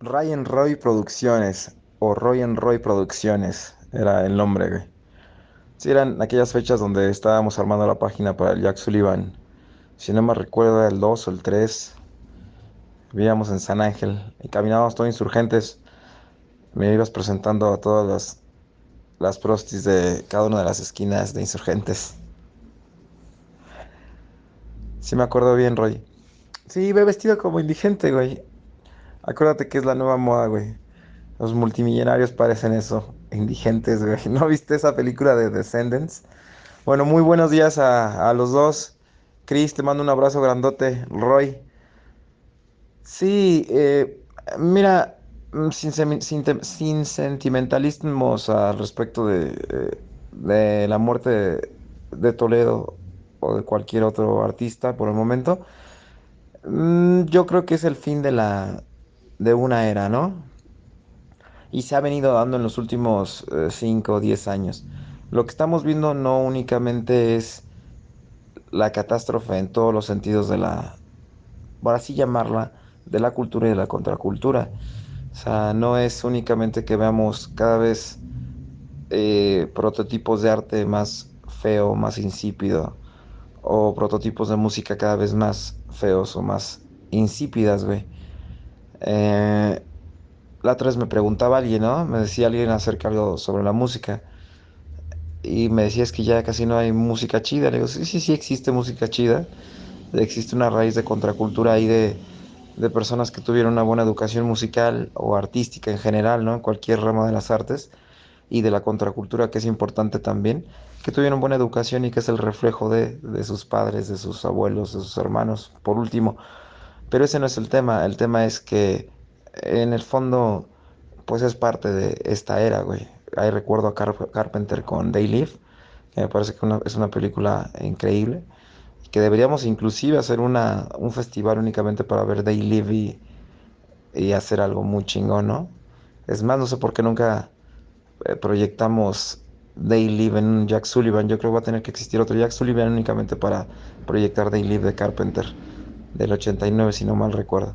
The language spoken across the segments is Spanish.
Ryan Roy Producciones o Roy and Roy Producciones era el nombre, güey. Sí, eran aquellas fechas donde estábamos armando la página para el Jack Sullivan. Si no me recuerdo, el 2 o el 3. Vivíamos en San Ángel y caminábamos todos insurgentes. Me ibas presentando a todas las, las prostis de cada una de las esquinas de insurgentes. Sí me acuerdo bien, Roy. Sí, iba vestido como indigente, güey. Acuérdate que es la nueva moda, güey. Los multimillonarios parecen eso, indigentes, güey. ¿No viste esa película de Descendants? Bueno, muy buenos días a, a los dos. Chris, te mando un abrazo grandote. Roy. Sí, eh, mira, mm, sin, sin sentimentalismos al respecto de, eh, de la muerte de, de Toledo o de cualquier otro artista por el momento, mm, yo creo que es el fin de la, de una era, ¿no? y se ha venido dando en los últimos 5 o 10 años. Lo que estamos viendo no únicamente es la catástrofe en todos los sentidos de la, por así llamarla, de la cultura y de la contracultura. O sea, no es únicamente que veamos cada vez eh, prototipos de arte más feo, más insípido, o prototipos de música cada vez más feos o más insípidas, güey. Eh, la otra vez me preguntaba alguien, ¿no? Me decía alguien acerca algo sobre la música. Y me decía es que ya casi no hay música chida. Le digo, sí, sí, sí existe música chida. Existe una raíz de contracultura ahí de, de personas que tuvieron una buena educación musical o artística en general, ¿no? En cualquier rama de las artes. Y de la contracultura, que es importante también. Que tuvieron buena educación y que es el reflejo de, de sus padres, de sus abuelos, de sus hermanos, por último. Pero ese no es el tema. El tema es que en el fondo, pues es parte de esta era, güey. Ahí recuerdo a Carp- Carpenter con They Live, que me parece que es una película increíble. Que deberíamos inclusive hacer una, un festival únicamente para ver They Live y, y hacer algo muy chingón, ¿no? Es más, no sé por qué nunca eh, proyectamos They Live en un Jack Sullivan. Yo creo que va a tener que existir otro Jack Sullivan únicamente para proyectar They Live de Carpenter, del 89, si no mal recuerdo.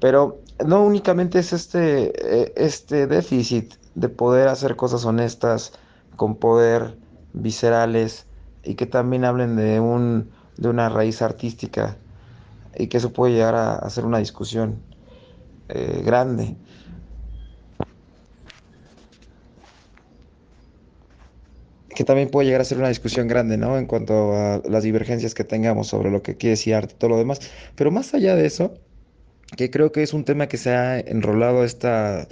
Pero no únicamente es este, eh, este déficit de poder hacer cosas honestas, con poder, viscerales, y que también hablen de un, de una raíz artística, y que eso puede llegar a, a ser una discusión eh, grande. Que también puede llegar a ser una discusión grande, ¿no? En cuanto a las divergencias que tengamos sobre lo que quiere decir arte y todo lo demás. Pero más allá de eso, que creo que es un tema que se ha enrolado esta,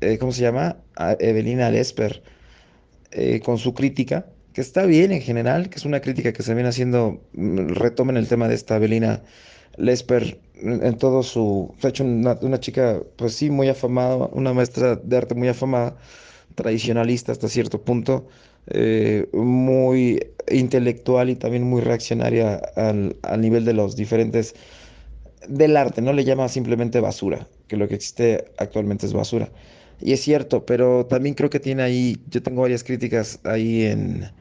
eh, ¿cómo se llama? Evelina Lesper, eh, con su crítica, que está bien en general, que es una crítica que se viene haciendo, mm, retomen el tema de esta Evelina Lesper en en todo su, se ha hecho una, una chica, pues sí, muy afamada, una maestra de arte muy afamada, tradicionalista hasta cierto punto, eh, muy intelectual y también muy reaccionaria al, al nivel de los diferentes del arte, no le llama simplemente basura, que lo que existe actualmente es basura. Y es cierto, pero también creo que tiene ahí, yo tengo varias críticas ahí en,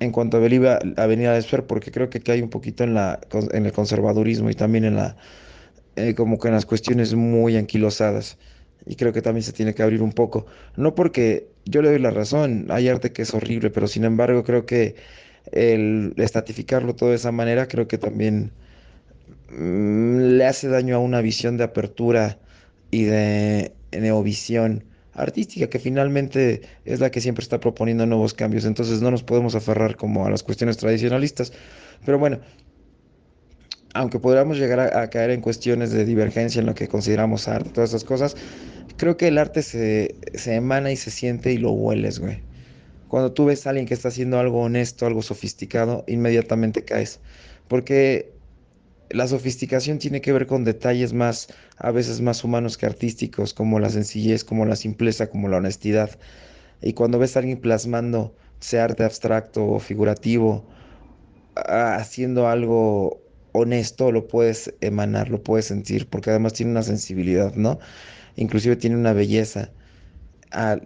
en cuanto a Avenida, Avenida Esper, porque creo que cae un poquito en la, en el conservadurismo y también en la, eh, como que en las cuestiones muy anquilosadas. Y creo que también se tiene que abrir un poco. No porque yo le doy la razón, hay arte que es horrible, pero sin embargo creo que el estatificarlo todo de esa manera, creo que también mm, le hace daño a una visión de apertura y de neovisión artística, que finalmente es la que siempre está proponiendo nuevos cambios. Entonces no nos podemos aferrar como a las cuestiones tradicionalistas. Pero bueno, aunque podamos llegar a, a caer en cuestiones de divergencia en lo que consideramos arte, todas esas cosas, creo que el arte se, se emana y se siente y lo hueles, güey. Cuando tú ves a alguien que está haciendo algo honesto, algo sofisticado, inmediatamente caes. Porque la sofisticación tiene que ver con detalles más, a veces más humanos que artísticos, como la sencillez, como la simpleza, como la honestidad. Y cuando ves a alguien plasmando, sea arte abstracto o figurativo, haciendo algo honesto, lo puedes emanar, lo puedes sentir, porque además tiene una sensibilidad, ¿no? Inclusive tiene una belleza,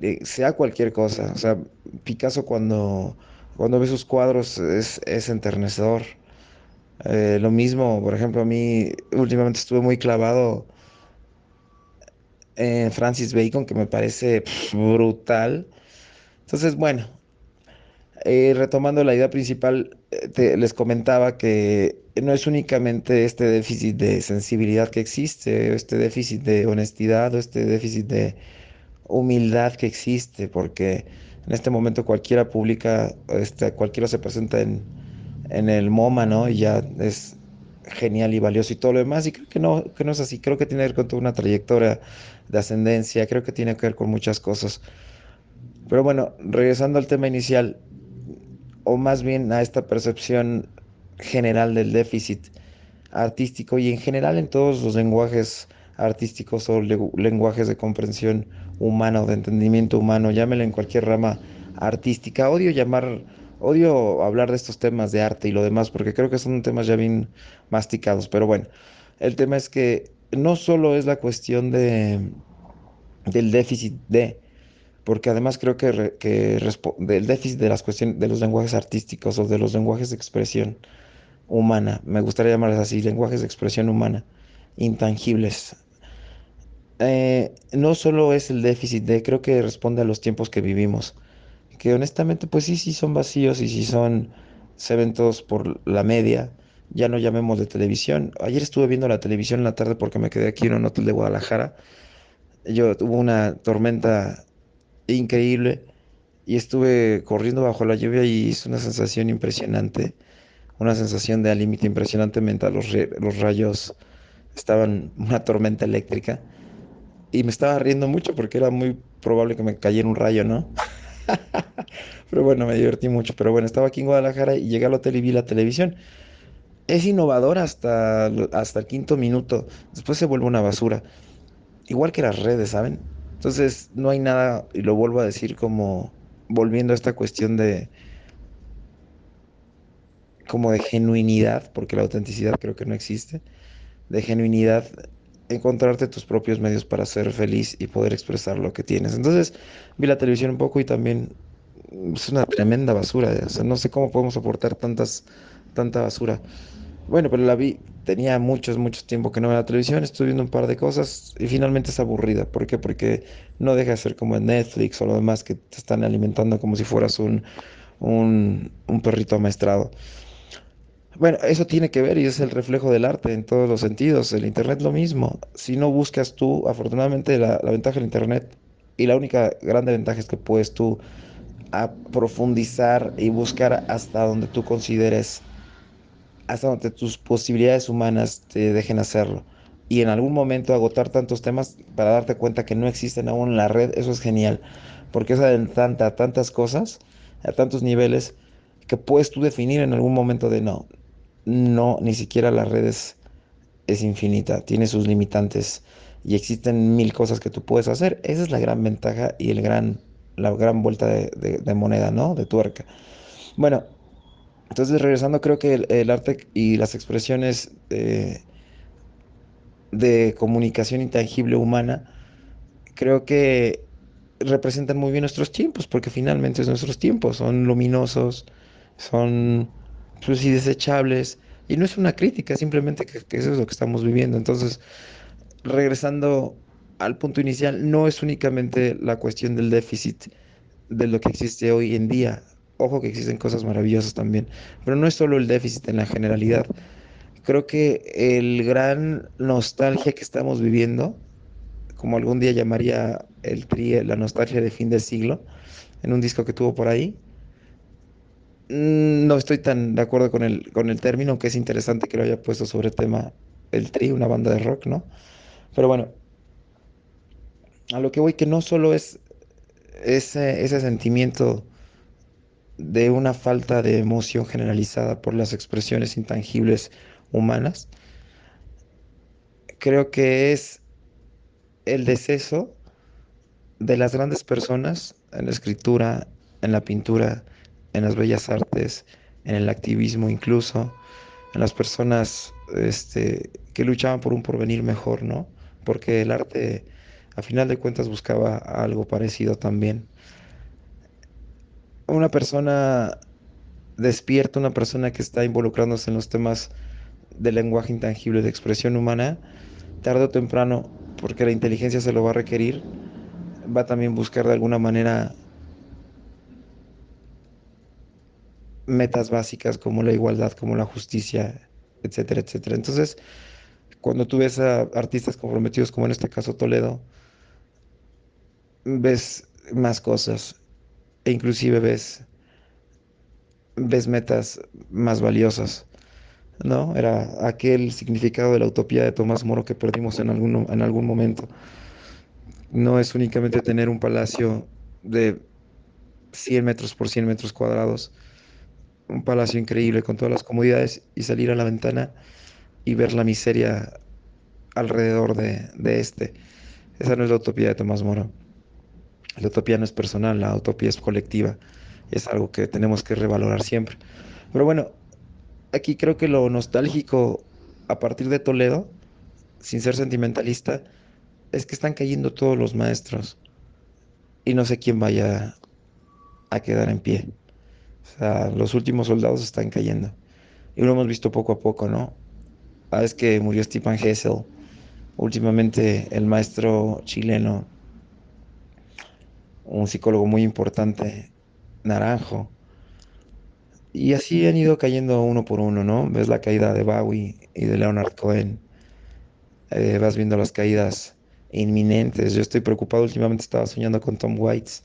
eh, sea cualquier cosa. O sea, Picasso cuando, cuando ve sus cuadros es, es enternecedor. Eh, lo mismo, por ejemplo, a mí últimamente estuve muy clavado eh, Francis Bacon, que me parece brutal. Entonces, bueno, eh, retomando la idea principal, te- les comentaba que no es únicamente este déficit de sensibilidad que existe, este déficit de honestidad o este déficit de humildad que existe, porque en este momento cualquiera publica, este, cualquiera se presenta en, en el MoMA, ¿no? Y ya es genial y valioso y todo lo demás, y creo que no, que no es así, creo que tiene que ver con toda una trayectoria de ascendencia, creo que tiene que ver con muchas cosas. Pero bueno, regresando al tema inicial, o más bien a esta percepción general del déficit artístico y en general en todos los lenguajes artísticos o le- lenguajes de comprensión humana o de entendimiento humano, llámelo en cualquier rama artística. Odio llamar, odio hablar de estos temas de arte y lo demás porque creo que son temas ya bien masticados, pero bueno, el tema es que no solo es la cuestión de, del déficit de porque además creo que, re- del déficit de las cuestiones de los lenguajes artísticos o de los lenguajes de expresión humana, me gustaría llamarles así, lenguajes de expresión humana, intangibles. Eh, no solo es el déficit de, creo que responde a los tiempos que vivimos, que honestamente pues sí, sí son vacíos y sí son, se ven todos por la media, ya no llamemos de televisión. Ayer estuve viendo la televisión en la tarde porque me quedé aquí en un hotel de Guadalajara. Yo tuve una tormenta increíble y estuve corriendo bajo la lluvia y es una sensación impresionante, una sensación de al límite impresionante mientras los, los rayos estaban una tormenta eléctrica y me estaba riendo mucho porque era muy probable que me cayera un rayo, ¿no? Pero bueno, me divertí mucho. Pero bueno, estaba aquí en Guadalajara y llegué al hotel y vi la televisión. Es innovador hasta, hasta el quinto minuto. Después se vuelve una basura. Igual que las redes, ¿saben? Entonces no hay nada, y lo vuelvo a decir como volviendo a esta cuestión de como de genuinidad, porque la autenticidad creo que no existe, de genuinidad, encontrarte tus propios medios para ser feliz y poder expresar lo que tienes. Entonces vi la televisión un poco y también mm, es una tremenda basura, o sea, no sé cómo podemos soportar tantas, tanta basura. Bueno, pero la vi, tenía muchos, mucho tiempo que no veía la televisión, estuve viendo un par de cosas y finalmente es aburrida. ¿Por qué? Porque no deja de ser como en Netflix o lo demás que te están alimentando como si fueras un, un, un perrito amaestrado. Bueno, eso tiene que ver y es el reflejo del arte en todos los sentidos. El Internet lo mismo. Si no buscas tú, afortunadamente la, la ventaja del Internet y la única grande ventaja es que puedes tú a profundizar y buscar hasta donde tú consideres hasta donde tus posibilidades humanas te dejen hacerlo. Y en algún momento agotar tantos temas para darte cuenta que no existen aún en la red, eso es genial, porque es adelanta a tantas cosas, a tantos niveles, que puedes tú definir en algún momento de no, no, ni siquiera la red es, infinita, tiene sus limitantes y existen mil cosas que tú puedes hacer. Esa es la gran ventaja y el gran, la gran vuelta de, de, de moneda, ¿no? De tuerca. Bueno, entonces, regresando, creo que el, arte y las expresiones eh, de comunicación intangible humana, creo que representan muy bien nuestros tiempos, porque finalmente es nuestros tiempos, son luminosos, son pues, sí, desechables, y no es una crítica, simplemente que, que eso es lo que estamos viviendo. Entonces, regresando al punto inicial, no es únicamente la cuestión del déficit de lo que existe hoy en día. Ojo que existen cosas maravillosas también, pero no es solo el déficit en la generalidad. Creo que el gran nostalgia que estamos viviendo, como algún día llamaría el tri, la nostalgia de fin del siglo, en un disco que tuvo por ahí, no estoy tan de acuerdo con el, con el término, que es interesante que lo haya puesto sobre tema el tri, una banda de rock, ¿no? Pero bueno, a lo que voy que no solo es ese, ese sentimiento de una falta de emoción generalizada por las expresiones intangibles humanas, creo que es el deceso de las grandes personas en la escritura, en la pintura, en las bellas artes, en el activismo incluso, en las personas este, que luchaban por un porvenir mejor, ¿no? Porque el arte, a final de cuentas, buscaba algo parecido también. Una persona despierta, una persona que está involucrándose en los temas del lenguaje intangible, de expresión humana, tarde o temprano porque la inteligencia se lo va a requerir, va también buscar de alguna manera metas básicas como la igualdad, como la justicia, etcétera, etcétera. Entonces, cuando tú ves a artistas comprometidos, como en este caso Toledo, ves más cosas e inclusive ves, ves metas más valiosas. ¿no? Era aquel significado de la utopía de Tomás Moro que perdimos en algún, en algún momento. No es únicamente tener un palacio de 100 metros por 100 metros cuadrados, un palacio increíble con todas las comodidades y salir a la ventana y ver la miseria alrededor de, de este. Esa no es la utopía de Tomás Moro. La utopía no es personal, la utopía es colectiva. Es algo que tenemos que revalorar siempre. Pero bueno, aquí creo que lo nostálgico a partir de Toledo, sin ser sentimentalista, es que están cayendo todos los maestros. Y no sé quién vaya a quedar en pie. O sea, los últimos soldados están cayendo. Y lo hemos visto poco a poco, ¿no? Ah, es que murió Stephen Hessel. Últimamente el maestro chileno, un psicólogo muy importante, Naranjo. Y así han ido cayendo uno por uno, ¿no? Ves la caída de Bowie y de Leonard Cohen. Eh, vas viendo las caídas inminentes. Yo estoy preocupado, últimamente estaba soñando con Tom Waits.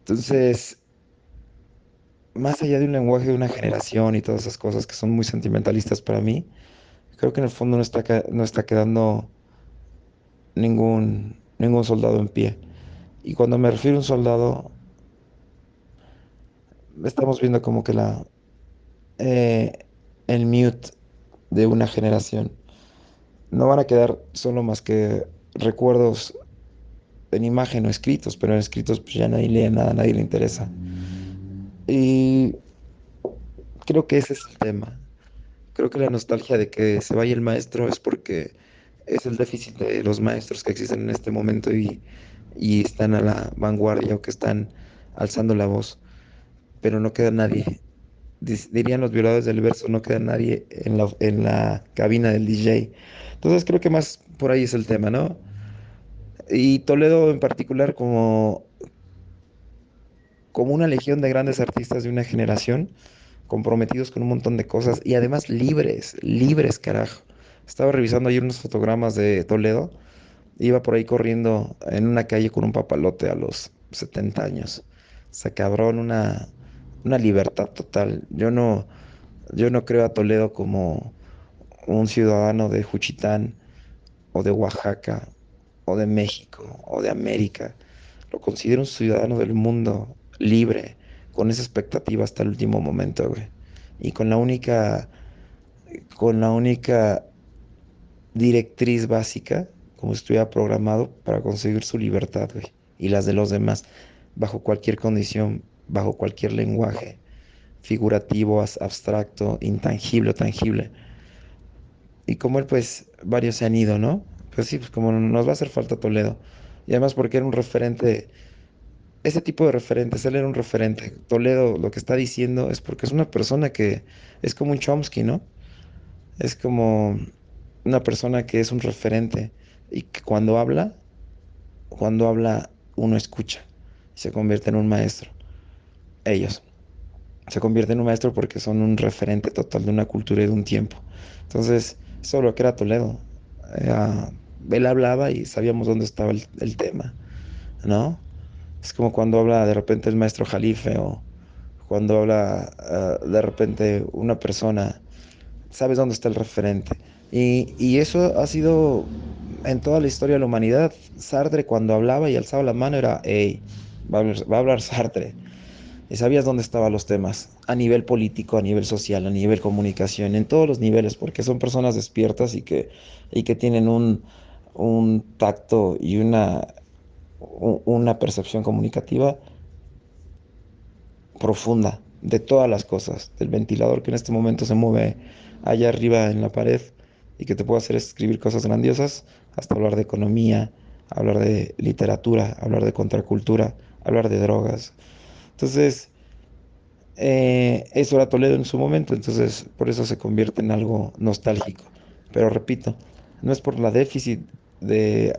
Entonces, más allá de un lenguaje de una generación y todas esas cosas que son muy sentimentalistas para mí, creo que en el fondo no está, no está quedando ningún, ningún soldado en pie. Y cuando me refiero a un soldado, estamos viendo como que la eh, el mute de una generación. No van a quedar solo más que recuerdos en imagen o escritos, pero en escritos pues ya nadie lee nada, nadie le interesa. Y creo que ese es el tema. Creo que la nostalgia de que se vaya el maestro es porque es el déficit de los maestros que existen en este momento y, y están a la vanguardia o que están alzando la voz, pero no queda nadie. Dirían los violadores del verso, no queda nadie en la, en la cabina del DJ. Entonces creo que más por ahí es el tema, ¿no? Y Toledo en particular como, como una legión de grandes artistas de una generación, comprometidos con un montón de cosas y además libres, libres, carajo. Estaba revisando ayer unos fotogramas de Toledo, iba por ahí corriendo en una calle con un papalote a los 70 años. O sea, cabrón, una, una libertad total. Yo no, yo no creo a Toledo como un ciudadano de Juchitán o de Oaxaca o de México o de América. Lo considero un ciudadano del mundo libre, con esa expectativa hasta el último momento, güey. Y con la única, con la única directriz básica, como estuviera programado, para conseguir su libertad, güey. Y las de los demás, bajo cualquier condición, bajo cualquier lenguaje, figurativo, abstracto, intangible o tangible. Y como él, pues, varios se han ido, ¿no? Pues sí, pues como nos va a hacer falta Toledo. Y además porque era un referente ese tipo de referentes, él era un referente. Toledo lo que está diciendo es porque es una persona que es como un Chomsky, ¿no? Es como una persona que es un referente y que cuando habla, cuando habla uno escucha y se convierte en un maestro. Ellos se convierten en un maestro porque son un referente total de una cultura y de un tiempo. Entonces, eso es lo que era Toledo. él hablaba y sabíamos dónde estaba el, el tema, ¿no? Es como cuando habla de repente el maestro Jalife o cuando habla ah, de repente una persona, sabes dónde está el referente. Y, y, eso ha sido en toda la historia de la humanidad. Sartre cuando hablaba y alzaba la mano era, hey, va a hablar, va a hablar Sartre. Y sabías dónde estaban los temas, a nivel político, a nivel social, a nivel comunicación, en todos los niveles, porque son personas despiertas y que, y que tienen un, un tacto y una una percepción comunicativa profunda de todas las cosas, del ventilador que en este momento se mueve allá arriba en la pared y que te puede hacer escribir cosas grandiosas, hasta hablar de economía, hablar de literatura, hablar de contracultura, hablar de drogas. Entonces, eh, eso era Toledo en su momento, entonces por eso se convierte en algo nostálgico. Pero repito, no es por la déficit de,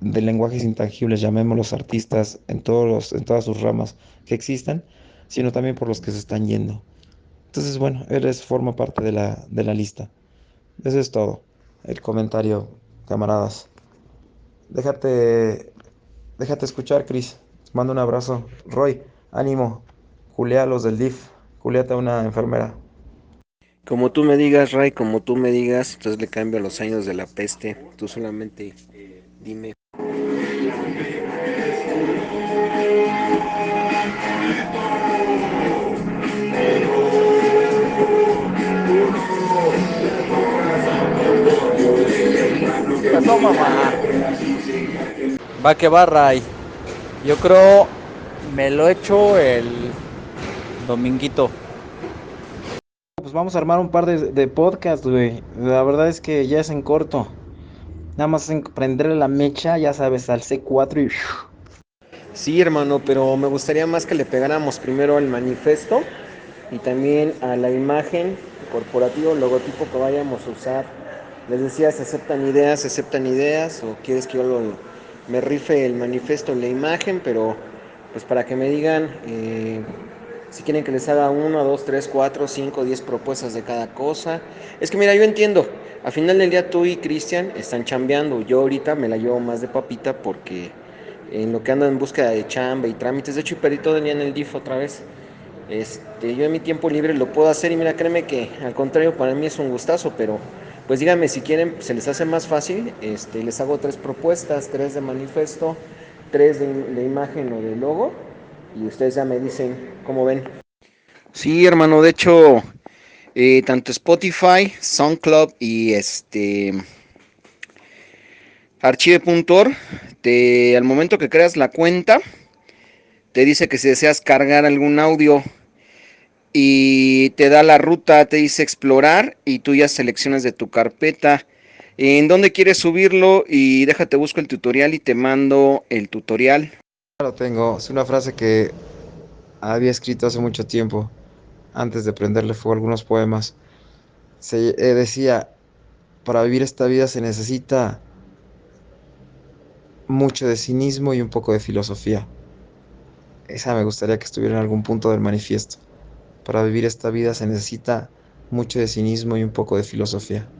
de lenguajes intangibles, llamémoslos artistas en, todos los, en todas sus ramas que existan, sino también por los que se están yendo. Entonces, bueno, eres forma parte de la, de la lista. Eso es todo. El comentario, camaradas. Déjate, déjate escuchar, Chris. Mando un abrazo. Roy, ánimo. Julia los del DIF. Juliata una enfermera. Como tú me digas, Ray, como tú me digas, entonces le cambio los años de la peste. Tú solamente dime. Pasó, mamá? Va que va, Ray. Yo creo me lo echo el dominguito. Pues vamos a armar un par de, de podcasts, güey. La verdad es que ya es en corto. Nada más en prenderle la mecha, ya sabes, al C4 y... Sí, hermano, pero me gustaría más que le pegáramos primero al manifesto y también a la imagen corporativa, logotipo que vayamos a usar. Les decía, se aceptan ideas, se aceptan ideas, o quieres que yo lo, me rife el manifiesto en la imagen, pero pues para que me digan eh, si quieren que les haga uno, dos, tres, cuatro, cinco, diez propuestas de cada cosa. Es que mira, yo entiendo, al final del día tú y Cristian están chambeando, yo ahorita me la llevo más de papita porque en lo que ando en búsqueda de chamba y trámites, de hecho y perdí todo el día en el DIF otra vez. Este, yo en mi tiempo libre lo puedo hacer y mira, créeme que al contrario para mí es un gustazo, pero pues díganme si quieren, se les hace más fácil, este, les hago tres propuestas, tres de manifiesto, tres de, imagen o de logo y ustedes ya me dicen cómo ven. Sí, hermano, de hecho, eh, tanto Spotify, SoundCloud y este Archive.org, al momento que creas la cuenta, te dice que si deseas cargar algún audio y te da la ruta, te dice explorar y tú ya seleccionas de tu carpeta en dónde quieres subirlo y déjate busco el tutorial y te mando el tutorial. Lo tengo, es una frase que había escrito hace mucho tiempo, antes de prenderle fuego a algunos poemas. Se eh, decía, para vivir esta vida se necesita mucho de cinismo y un poco de filosofía. Esa me gustaría que estuviera en algún punto del manifiesto. Para vivir esta vida se necesita mucho de cinismo y un poco de filosofía.